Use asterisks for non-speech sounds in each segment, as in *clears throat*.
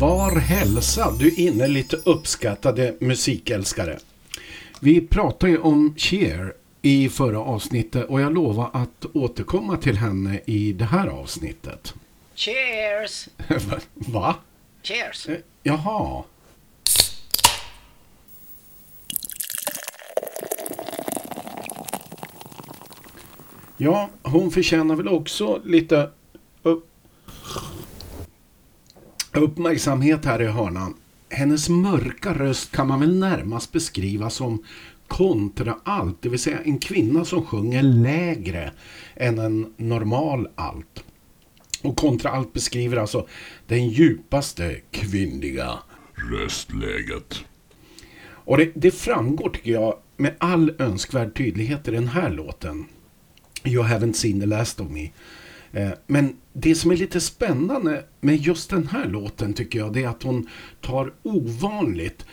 Var hälsad, du innerligt uppskattade musikälskare. Vi pratade ju om Cher i förra avsnittet och jag lovar att återkomma till henne i det här avsnittet. Cheers! *laughs* Va? Cheers! Eh, Jaha. Ja, hon förtjänar väl också lite upp uppmärksamhet här i hörnan. Hennes mörka röst kan man väl närmast beskriva som kontraalt, det vill säga en kvinna som sjunger lägre än en normal alt. Och kontraalt beskriver alltså den djupaste kvinnliga röstläget. Och det, det framgår tycker jag med all önskvärd tydlighet i den här låten. You haven't seen the last of me. Eh, men det som är lite spännande med just den här låten tycker jag det är att hon tar ovanligt,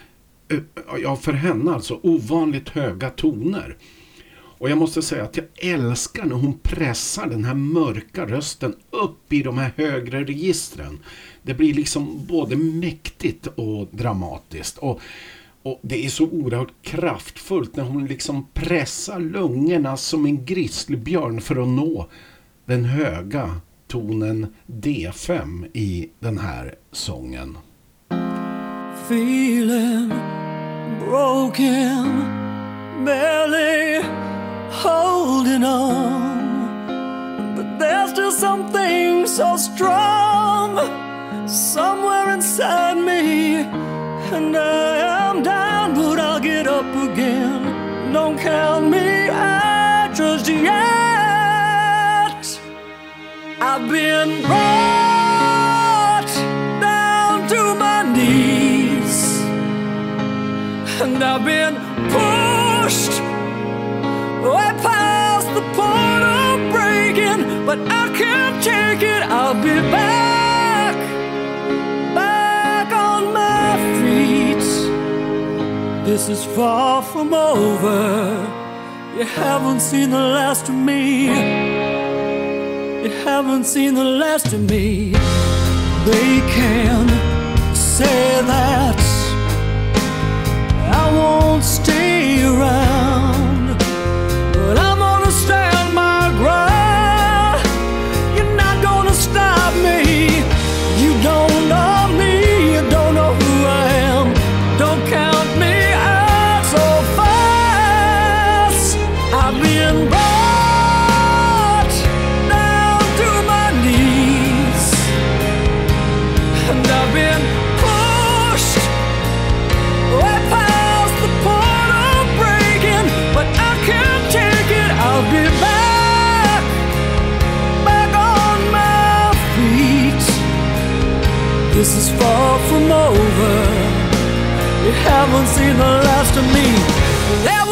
eh, ja för henne alltså, ovanligt höga toner. Och jag måste säga att jag älskar när hon pressar den här mörka rösten upp i de här högre registren. Det blir liksom både mäktigt och dramatiskt. Och, och det är så oerhört kraftfullt när hon liksom pressar lungorna som en grizzlybjörn för att nå den höga tonen D5 i den här sången. feeling broken, barely holding on. But there's still something so strong somewhere inside me, and I am down, but I'll get up again. Don't count me out just yet. I've been brought down to my knees, and I've been pushed way past the point of breaking. But I can't take it. I'll be back, Is far from over. You haven't seen the last of me. You haven't seen the last of me. They can say that I won't stay around, This is far from over. You haven't seen the last of me.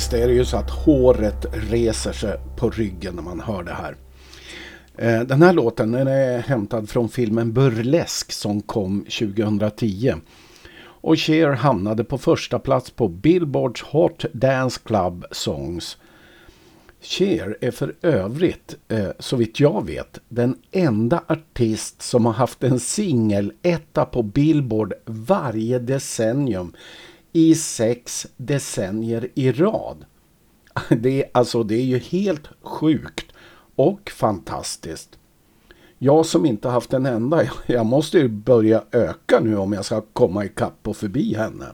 Visst är det ju så att håret reser sig på ryggen när man hör det här. Eh, den här låten den är hämtad från filmen Burlesk som kom 2010. Och Cher hamnade på första plats på Billboards Hot Dance Club Songs. Cher är för övrigt, eh, så vitt jag vet, den enda artist som har haft en singel etta på Billboard varje decennium i sex decennier i rad. *laughs* Det är, alltså, det är ju helt sjukt och fantastiskt. Jag som inte haft en enda, *laughs* jag måste ju börja öka nu om jag ska komma ikapp och förbi henne.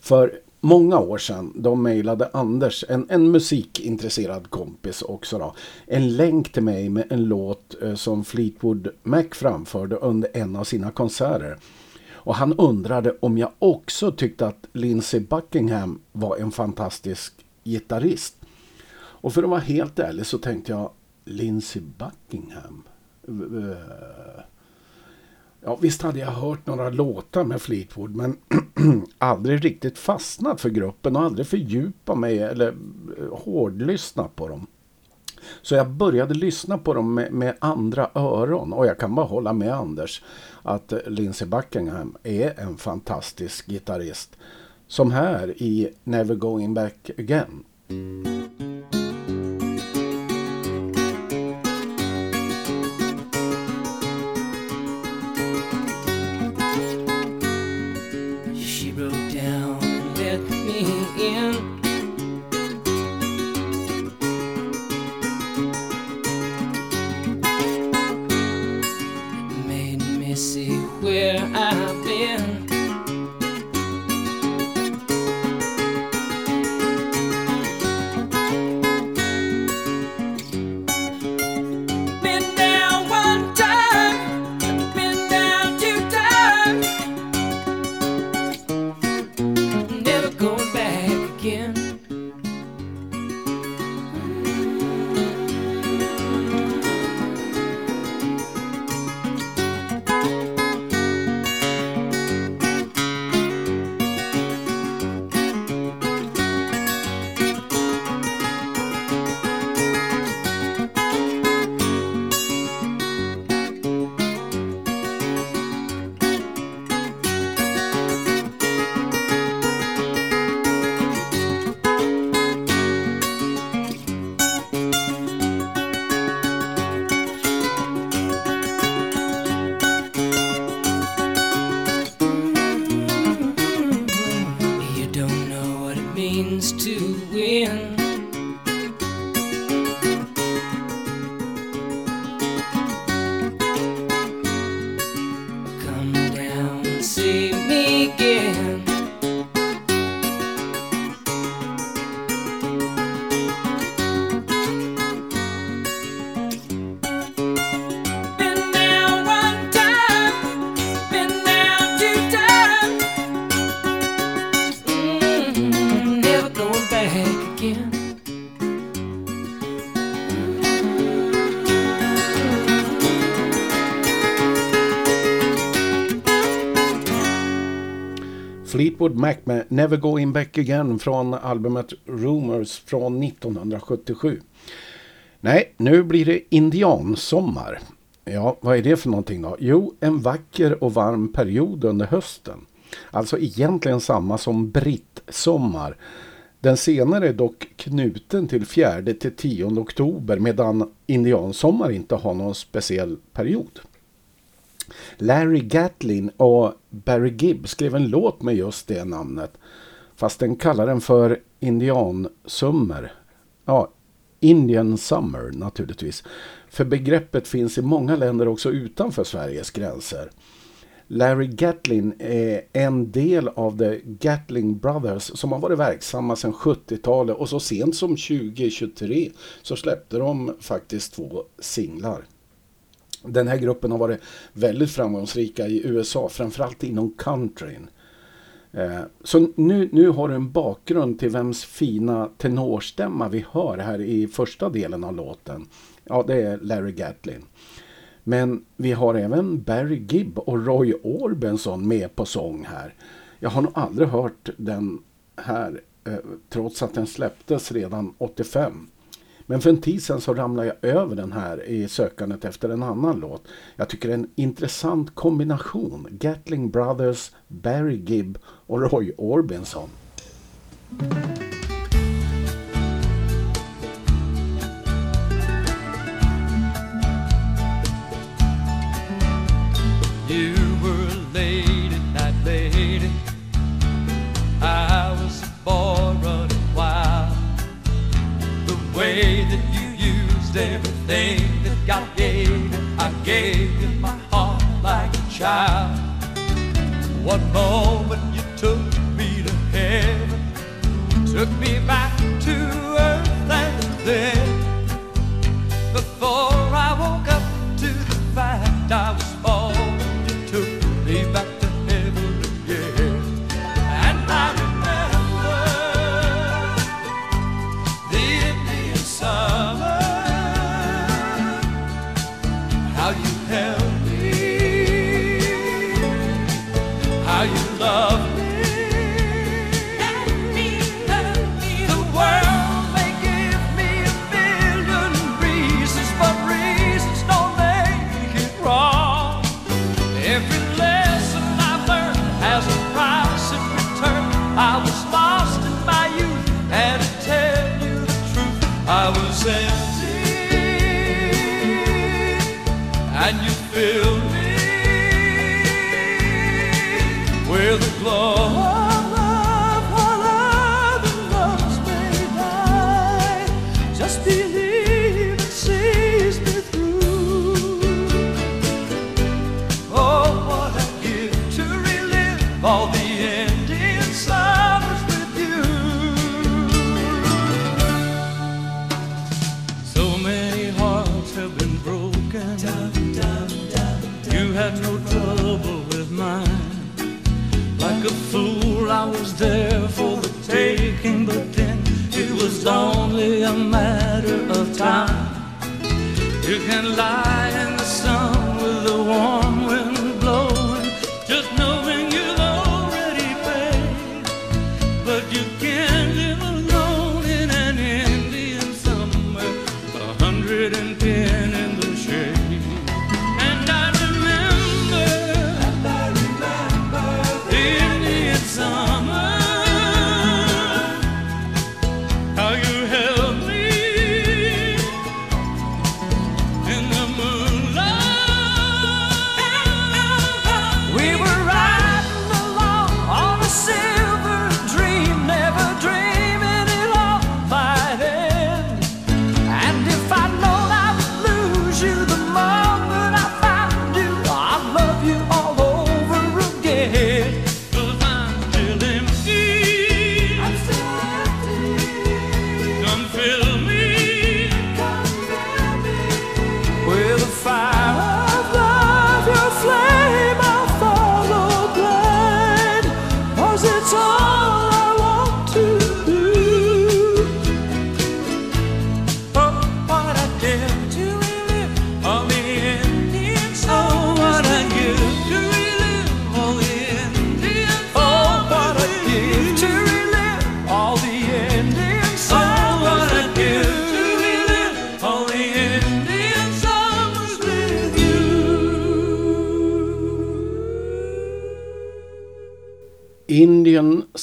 För många år sedan då mejlade Anders, en, en musikintresserad kompis också då, en länk till mig med en låt eh, som Fleetwood Mac framförde under en av sina konserter. Och han undrade om jag också tyckte att Lindsey Buckingham var en fantastisk gitarrist. Och för att vara helt ärlig så tänkte jag Lindsey Buckingham. Ja, visst hade jag hört några låtar med Fleetwood men *clears throat* aldrig riktigt fastnat för gruppen och aldrig fördjupat mig eller eh, hårdlyssnat på dem. Så jag började lyssna på dem med, med, andra öron och jag kan bara hålla med Anders att Lindsey Buckingham är en fantastisk gitarrist. Som här i Never Going Back Again. She broke down and let me in Fleetwood Mac med Never Going Back Again från albumet Rumors från 1977. Nej, nu blir det indiansommar. Ja, vad är det för någonting då? Jo, en vacker och varm period under hösten. Alltså egentligen samma som brittsommar. Den senare är dock knuten till 4 till 10 oktober medan indiansommar inte har någon speciell period. Larry Gatlin och Barry Gibb skrev en låt med just det namnet. Fast den kallar den för Indiansummer. Ja, Indian Summer naturligtvis. För begreppet finns i många länder också utanför Sveriges gränser. Larry Gatlin är en del av The Gatling Brothers som har varit verksamma sedan 70-talet och så sent som 2023 så släppte de faktiskt två singlar. Den här gruppen har varit väldigt framgångsrika i USA, framförallt inom countryn. Eh, så nu, nu har du en bakgrund till vems fina tenorstämma vi hör här i första delen av låten. Ja, det är Larry Gatlin. Men vi har även Barry Gibb och Roy Orbison med på sång här. Jag har nog aldrig hört den här, eh, trots att den släpptes redan 85. Men för en tid sedan så ramlade jag över den här i sökandet efter en annan låt. Jag tycker det är en intressant kombination. Gatling Brothers, Barry Gibb och Roy Orbison. Mm. one moment you took me to heaven, took me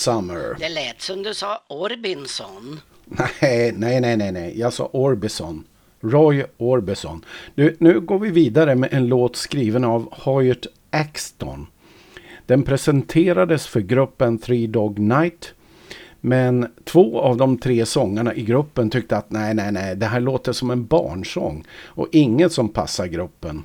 Summer. Det lät som du sa Orbison. Nej, nej, nej, nej. Jag sa Orbison. Roy Orbison. Nu, nu går vi vidare med en låt skriven av Hoyt Axton. Den presenterades för gruppen Three Dog Night- men två av de tre sångarna i gruppen tyckte att nej, nej, nej, det här låter som en barnsång och inget som passar gruppen.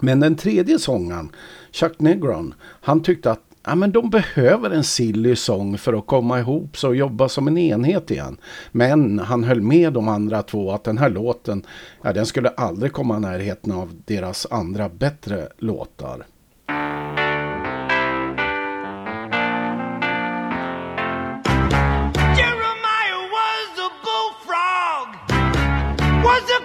Men den tredje sångaren, Chuck Negron, han tyckte att ja, men de behöver en silly sång för att komma ihop sig och jobba som en enhet igen. Men han höll med de andra två att den här låten ja, den skulle aldrig komma i närheten av deras andra bättre låtar. Jeremiah was a bullfrog was a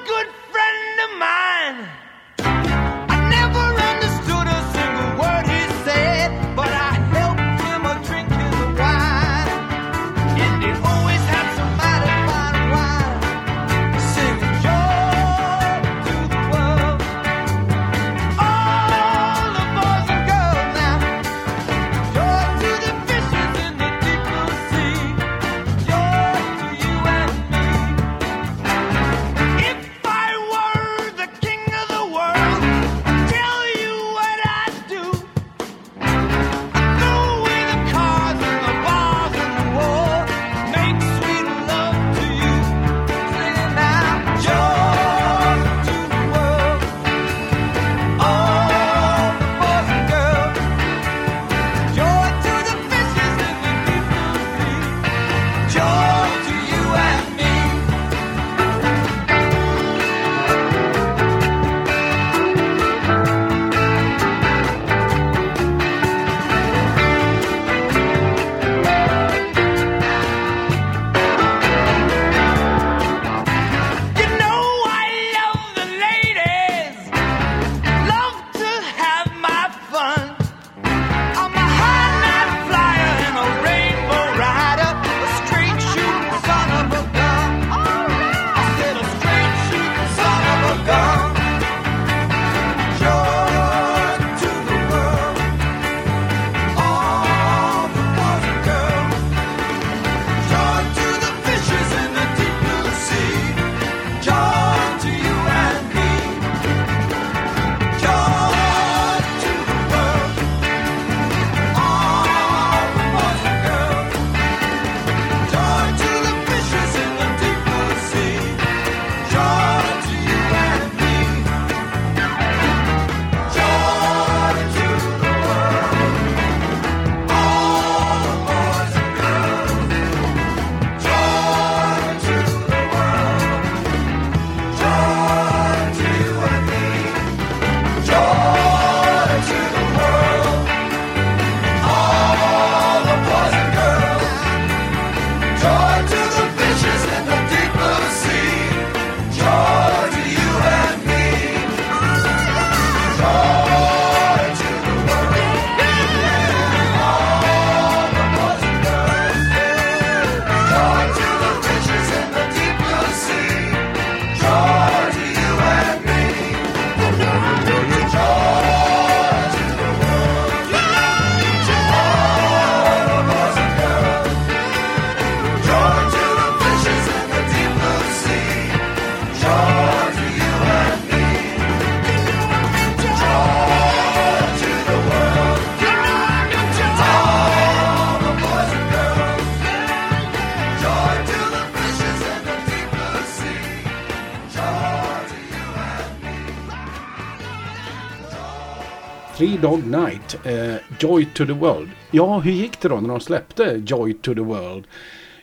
Dog Night, eh, Joy to the World. Ja, hur gick det då när de släppte Joy to the World?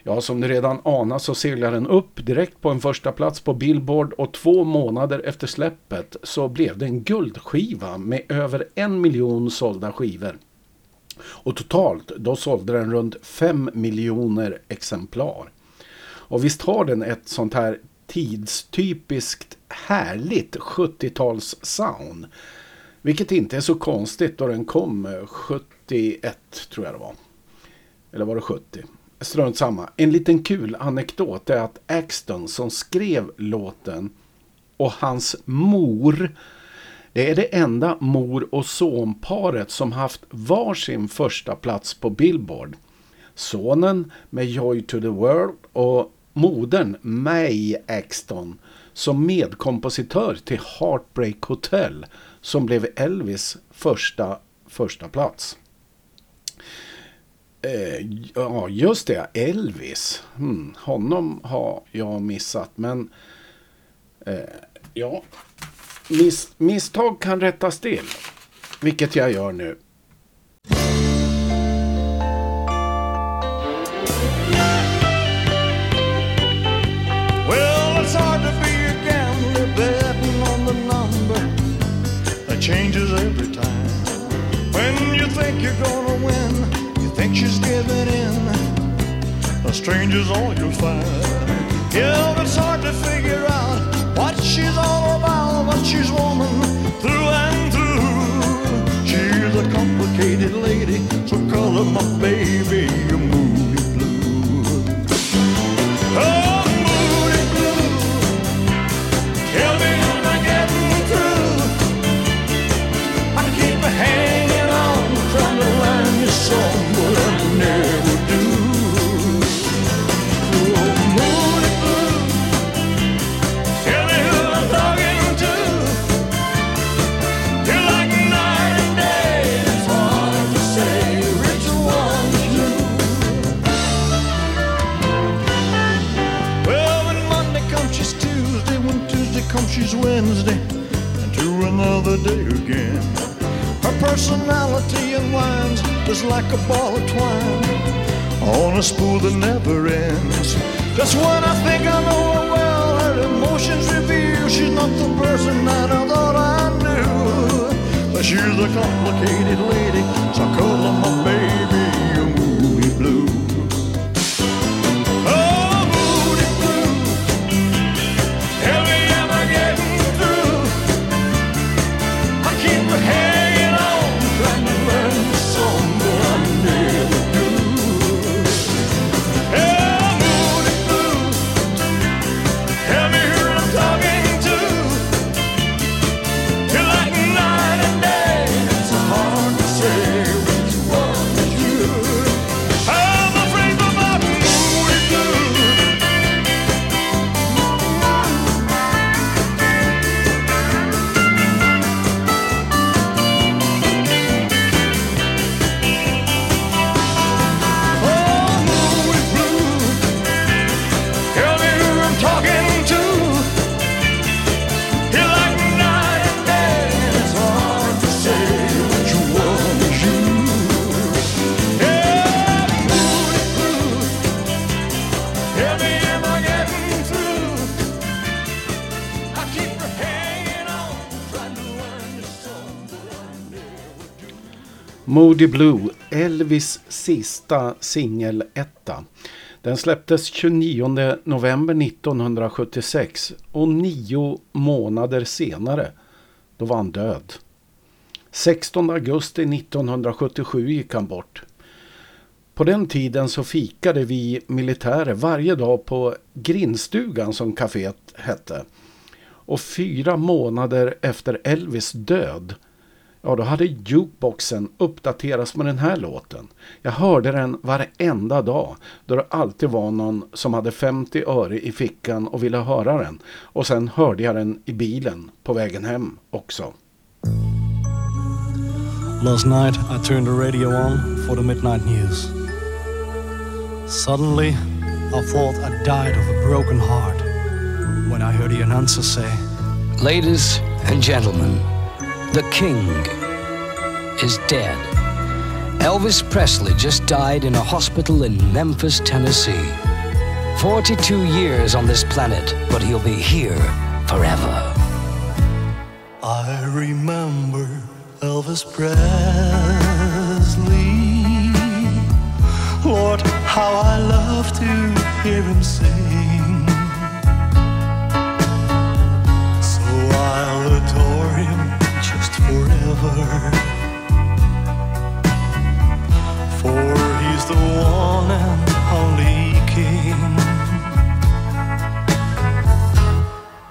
Ja, som ni redan anar så seglar den upp direkt på en första plats på Billboard och två månader efter släppet så blev det en guldskiva med över en miljon sålda skivor. Och totalt då sålde den runt 5 miljoner exemplar. Och visst har den ett sånt här tidstypiskt härligt 70-tals sound. Vilket inte är så konstigt då den kom eh, 71 tror jag det var. Eller var det 70? Strunt samma. En liten kul anekdot är att Axton som skrev låten och hans mor det är det enda mor och sonparet som haft varsin första plats på Billboard. Sonen med Joy to the World och modern May Axton som medkompositör till Heartbreak Hotel som blev Elvis första första plats. Eh, ja, just det. Elvis. Hmm, honom har jag missat. Men eh, ja, Mis misstag kan rättas till. Vilket jag gör nu. You're gonna win, you think she's giving in. A stranger's all you'll find. Yeah, it's hard to figure out what she's all about, but she's woman through and through. She's a complicated lady, so call her my baby, like a ball of twine on a spool that never ends. Just when I think I know her well, her emotions reveal she's not the person that I thought I knew. But she's a complicated lady, so Moody Blue, Elvis sista singeletta. Den släpptes 29 november 1976 och nio månader senare, då var han död. 16 augusti 1977 gick han bort. På den tiden så fikade vi militärer varje dag på Grindstugan som kaféet hette. Och fyra månader efter Elvis död, ja då hade jukeboxen uppdaterats med den här låten. Jag hörde den varenda dag då det alltid var någon som hade 50 öre i fickan och ville höra den. Och sen hörde jag den i bilen på vägen hem också. Last night, I turned the radio on for the midnight news. Suddenly, I thought I died of a broken heart when I heard the announcer say, Ladies and gentlemen, the king is dead. Elvis Presley just died in a hospital in Memphis, Tennessee. 42 years on this planet, but he'll be here forever. I remember Elvis Presley. Lord, how I love to hear him sing. For he's the one and only King.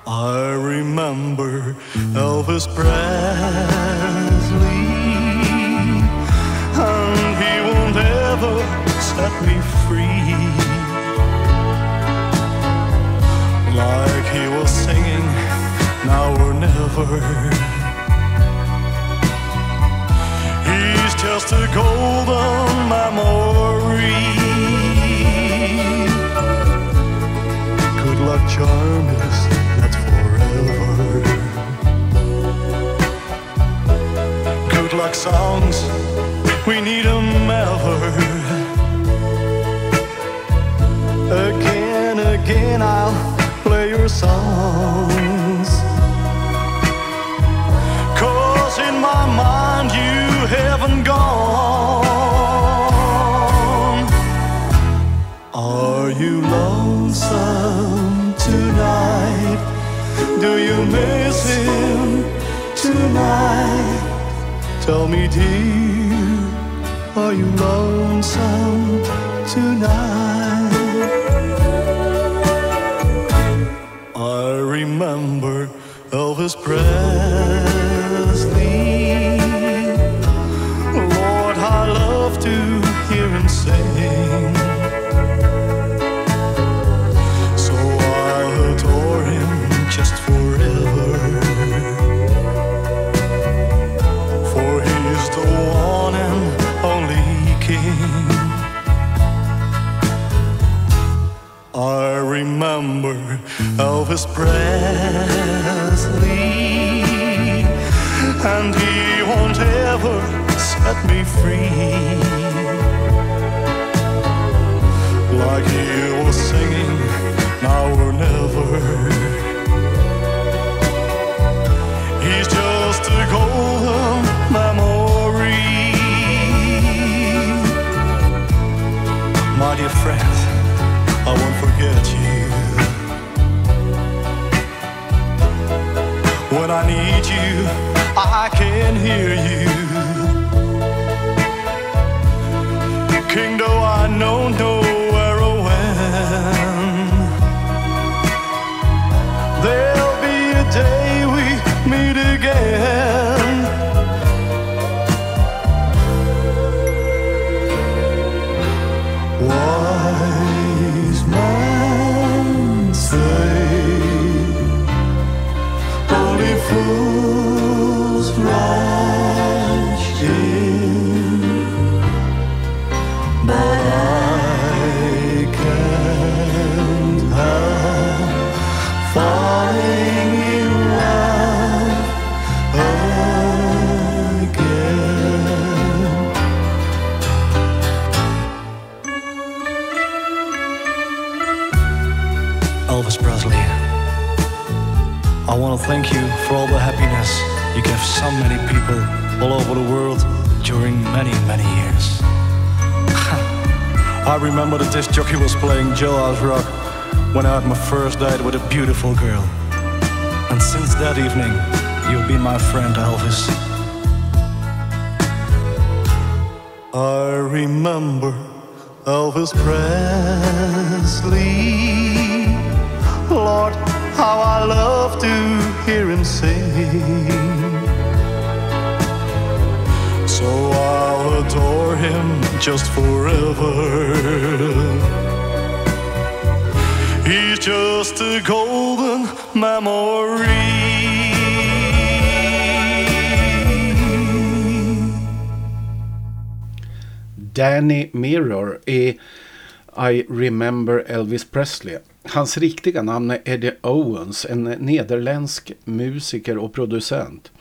I remember Elvis Presley, and he won't ever set me free. Like he was singing, now or never. Just a golden memory. Good luck charm is not forever. Good luck songs, we need 'em ever. Again, again, I'll play your songs. Tell me, dear, are you lonesome tonight? So many people all over the world during many, many years. *laughs* I remember the disc jockey was playing Jailhouse Rock when I had my first date with a beautiful girl. And since that evening, you've been my friend, Elvis. I remember Elvis Presley. Lord, how I love to hear him sing. Adore him just forever. He's just a golden memory. Danny Mirror i I Remember Elvis Presley. Hans riktiga namn är Eddie Owens, en nederländsk musiker och producent.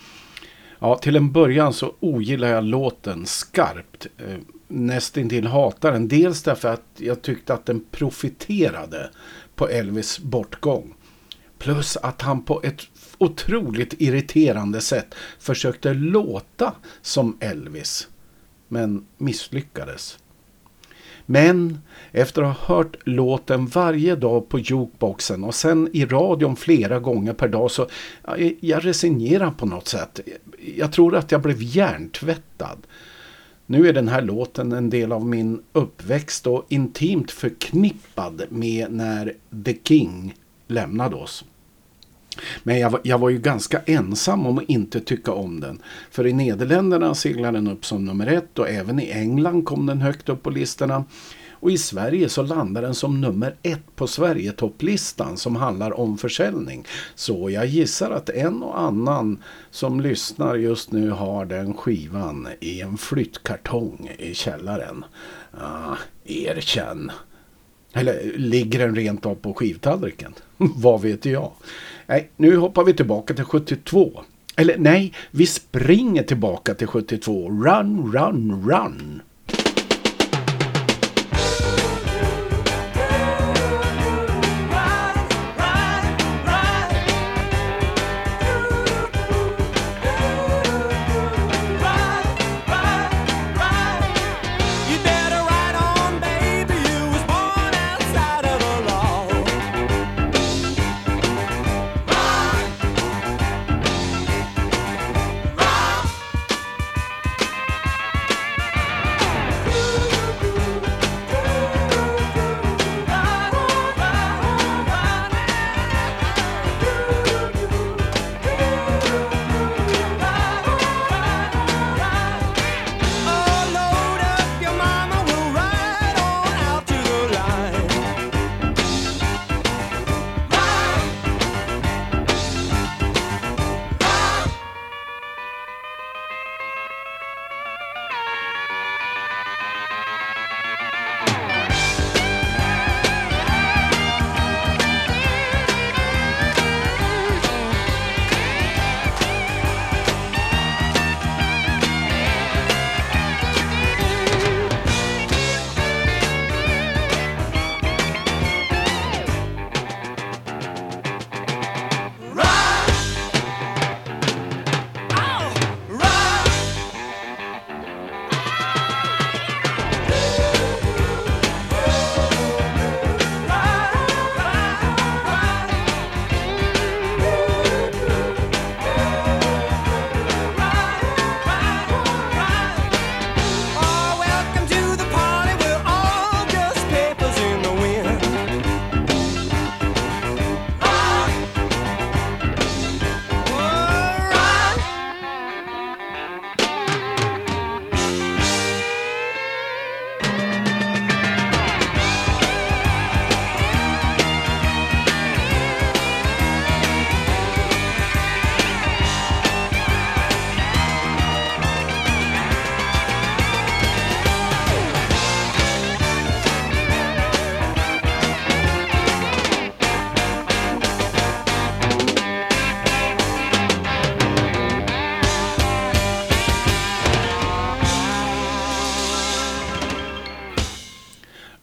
Ja, till en början så ogillar jag låten skarpt. Eh, nästintill hatar den. Dels därför att jag tyckte att den profiterade på Elvis bortgång. Plus att han på ett otroligt irriterande sätt försökte låta som Elvis. Men misslyckades. Men efter att ha hört låten varje dag på jukeboxen och sen i radion flera gånger per dag så jag resignerar på något sätt. Jag tror att jag blev hjärntvättad. Nu är den här låten en del av min uppväxt och intimt förknippad med när The King lämnade oss. Men jag, var- jag var ju ganska ensam om att inte tycka om den. För i Nederländerna seglade den upp som nummer ett och även i England kom den högt upp på listorna. Och i Sverige så landar den som nummer ett på Sverigetopplistan som handlar om försäljning. Så jag gissar att en och annan som lyssnar just nu har den skivan i en flyttkartong i källaren. Ah, erkänn. Eller ligger den rent av på skivtallriken? *laughs* Vad vet jag? Nej, nu hoppar vi tillbaka till 72. Eller nej, vi springer tillbaka till 72. Run, run, run.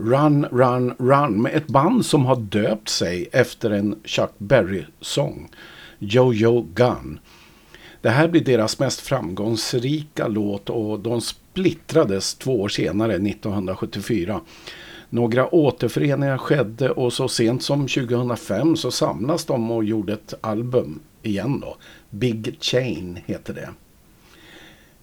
Run, run, run med ett band som har döpt sig efter en Chuck Berry-sång. Jojo Gun. Det här blir deras mest framgångsrika låt och de splittrades två år senare, 1974. Några återföreningar skedde och så sent som 2005 så samlas de och gjorde ett album igen då. Big Chain heter det.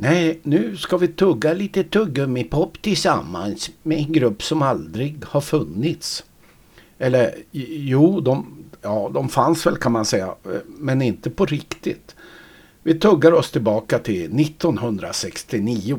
Nej, nu ska vi tugga lite tuggummipop tillsammans med en grupp som aldrig har funnits. Eller jo, de, ja, de fanns väl kan man säga, men inte på riktigt. Vi tuggar oss tillbaka till 1969.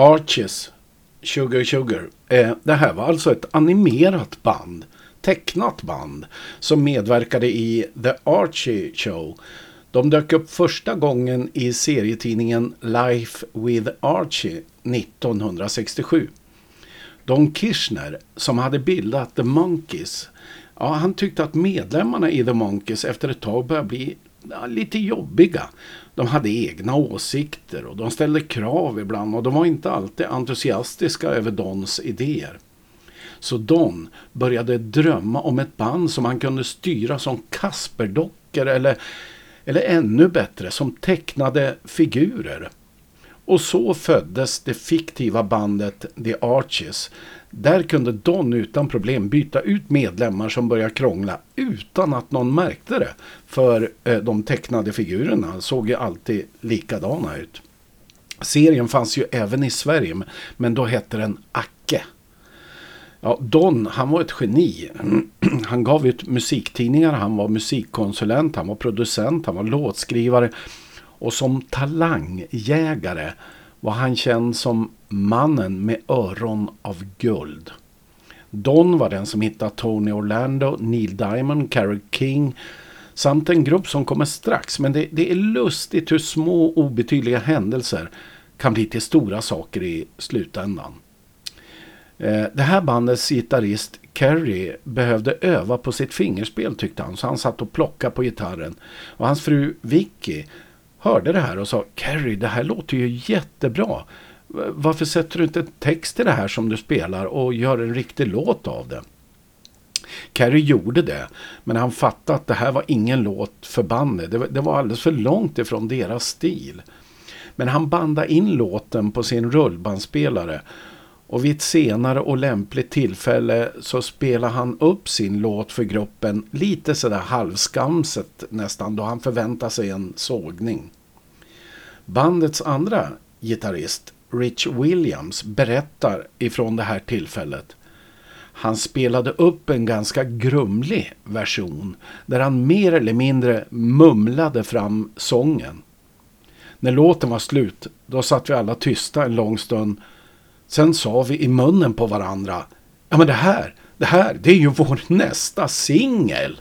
Arches, Sugar Sugar. Eh, det här var alltså ett animerat band, tecknat band, som medverkade i The Archie Show. De dök upp första gången i serietidningen Life with Archie 1967. Don Kirchner, som hade bildat The Monkees, ja, han tyckte att medlemmarna i The Monkees efter ett tag började bli ja, lite jobbiga. De hade egna åsikter och de ställde krav ibland och de var inte alltid entusiastiska över Dons idéer. Så Don började drömma om ett band som han kunde styra som Kasperdockor eller, eller ännu bättre som tecknade figurer. Och så föddes det fiktiva bandet The Arches. Där kunde Don utan problem byta ut medlemmar som började krångla utan att någon märkte det. För eh, de tecknade figurerna såg ju alltid likadana ut. Serien fanns ju även i Sverige men då hette den Acke. Ja, Don, han var ett geni. *clears throat* Han gav ut musiktidningar, han var musikkonsulent, han var producent, han var låtskrivare. Och som talangjägare var han känd som mannen med öron av guld. Don var den som hittade Tony Orlando, Neil Diamond, Carole King samt en grupp som kommer strax. Men det, det är lustigt hur små obetydliga händelser kan bli till stora saker i slutändan. Eh, det här bandets gitarrist Kerry behövde öva på sitt fingerspel tyckte han. Så han satt och plockade på gitarren. Och hans fru Vicky hörde det här och sa ”Carrie, det här låter ju jättebra. Varför sätter du inte text till det här som du spelar och gör en riktig låt av det? Carrie gjorde det, men han fattade att det här var ingen låt för bandet. Det det var alldeles för långt ifrån deras stil. Men han bandade in låten på sin rullbandspelare och vid ett senare och lämpligt tillfälle så spelar han upp sin låt för gruppen lite sådär halvskamset nästan då han förväntar sig en sågning. Bandets andra gitarrist, Rich Williams, berättar ifrån det här tillfället. Han spelade upp en ganska grumlig version där han mer eller mindre mumlade fram sången. När låten var slut, då satt vi alla tysta en lång stund. Sen sa vi i munnen på varandra. Ja men det här, det här, det är ju vår nästa singel.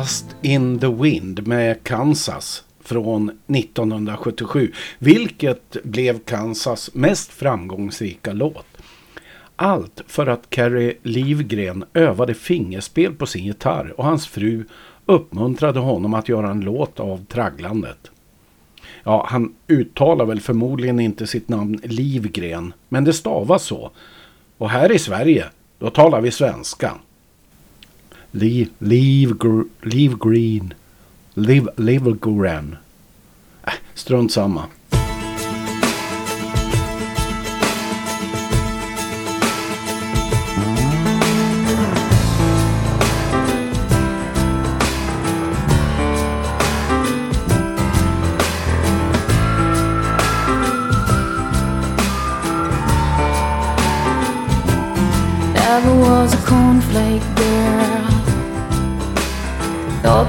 Dust in the Wind med Kansas från 1977. Vilket blev Kansas mest framgångsrika låt. Allt för att Carrie Livgren övade fingerspel på sin gitarr och hans fru uppmuntrade honom att göra en låt av tragglandet. Ja, han uttalar väl förmodligen inte sitt namn Livgren, men det stavas så. Och här i Sverige, då talar vi svenska. Leave, leave, gr, leave green. Leave, leave green. Äh, ah, strunt samma. cornflake.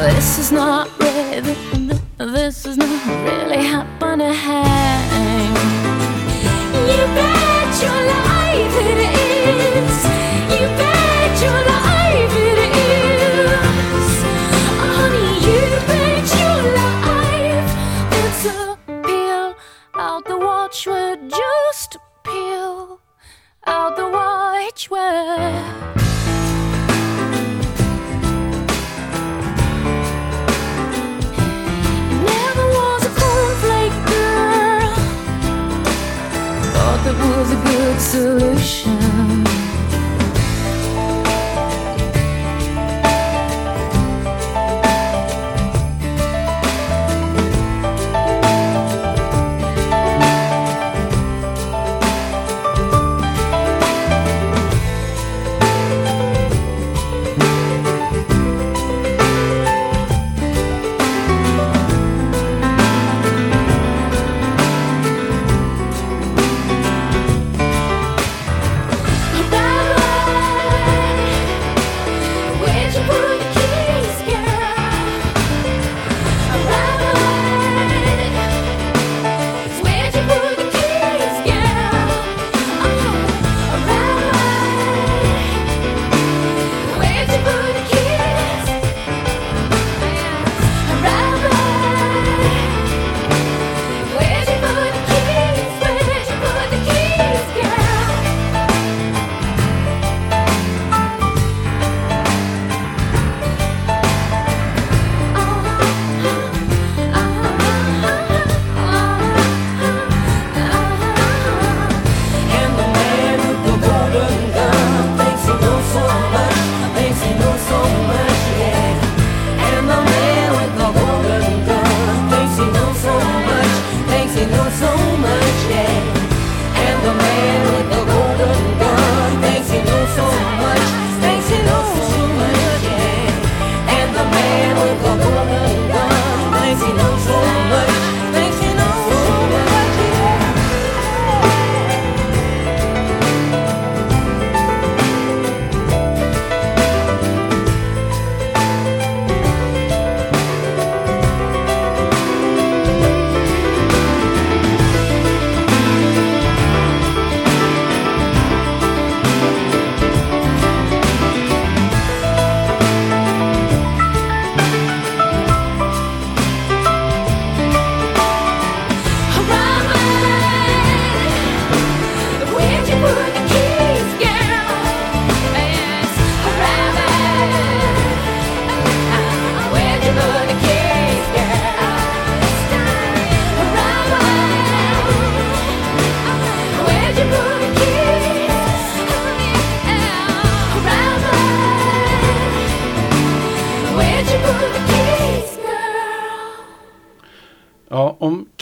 This is not really, this is not really happening. You bet your life solution.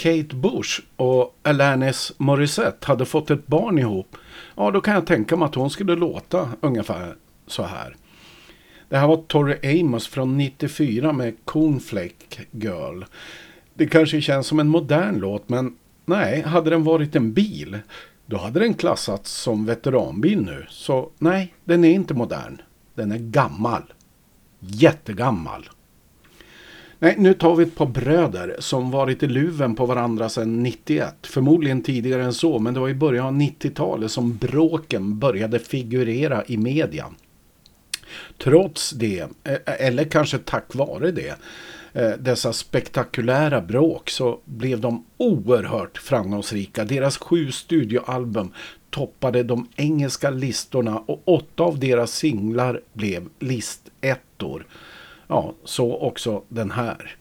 Kate Bush och Alanis Morissette hade fått ett barn ihop, ja då kan jag tänka mig att hon skulle låta ungefär så här. Det här var Tori Amos från 94 med Cornflake Girl. Det kanske känns som en modern låt men Nej, hade den varit en bil, då hade den klassats som veteranbil nu. Så nej, den är inte modern. Den är gammal. Jättegammal. Nej, nu tar vi ett par bröder som varit i luven på varandra sedan 91. Förmodligen tidigare än så, men det var i början av 90-talet som bråken började figurera i media. Trots det, eh, eller kanske tack vare det, eh, dessa spektakulära bråk så blev de oerhört framgångsrika. Deras sju studioalbum toppade de engelska listorna och åtta av deras singlar blev listettor. Ja, så också den här.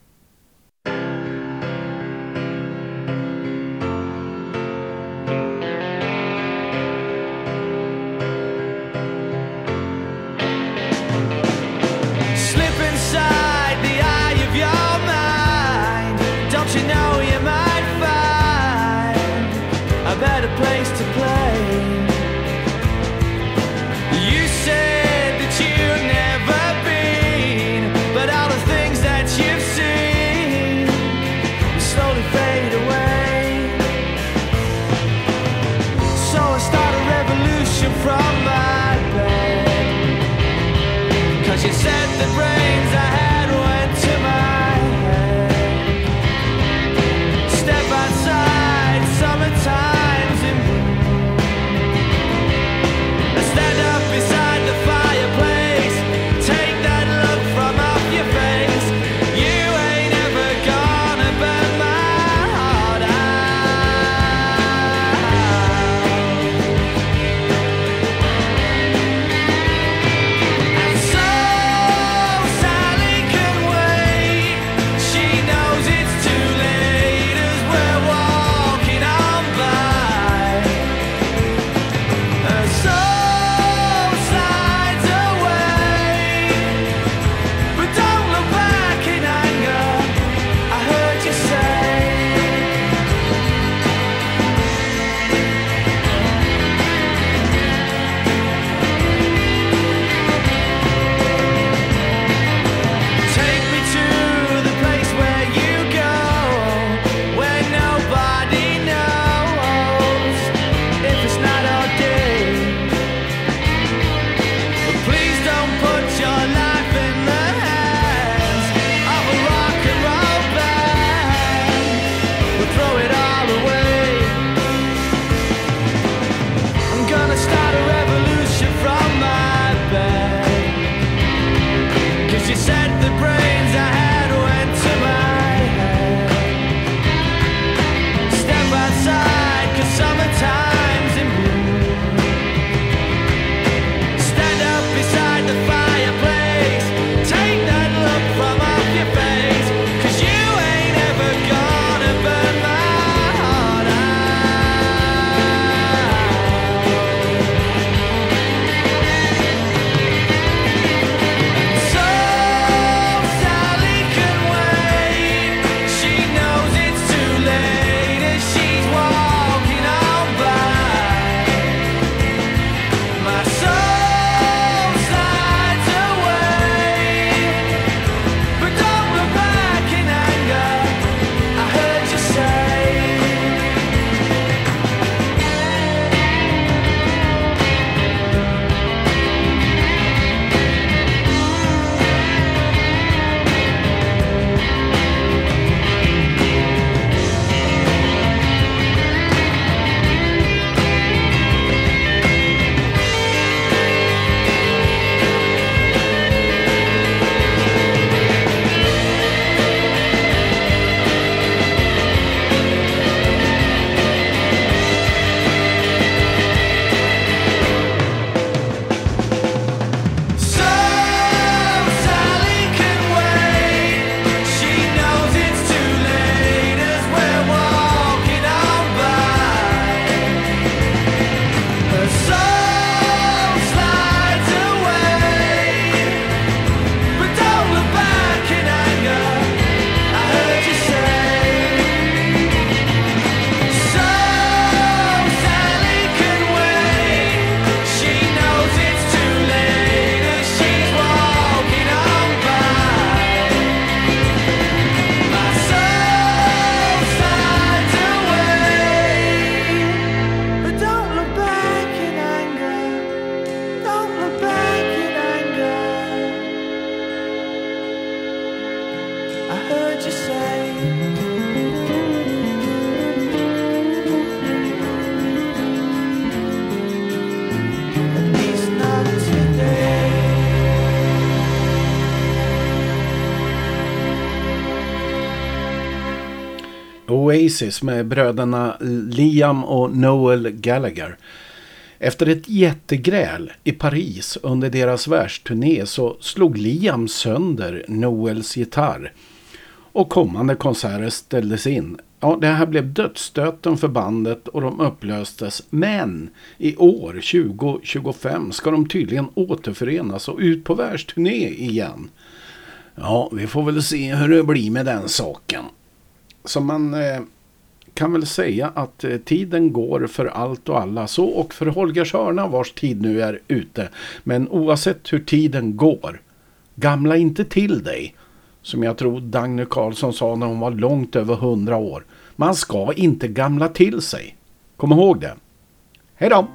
Oasis med bröderna Liam och Noel Gallagher. Efter ett jättegräl i Paris under deras världsturné så slog Liam sönder Noels gitarr och kommande konserter ställdes in. Ja, det här blev dödsstöten för bandet och de upplöstes. Men i år, 2025, ska de tydligen återförenas och ut på världsturné igen. Ja, vi får väl se hur det blir med den saken. Som man eh, kan väl säga att eh, tiden går för allt och alla. Så och för Holgers hörna vars tid nu är ute. Men oavsett hur tiden går, gamla inte till dig. Som jag tror Dagny Karlsson sa när hon var långt över hundra år. Man ska inte gamla till sig. Kom ihåg det. Hej då!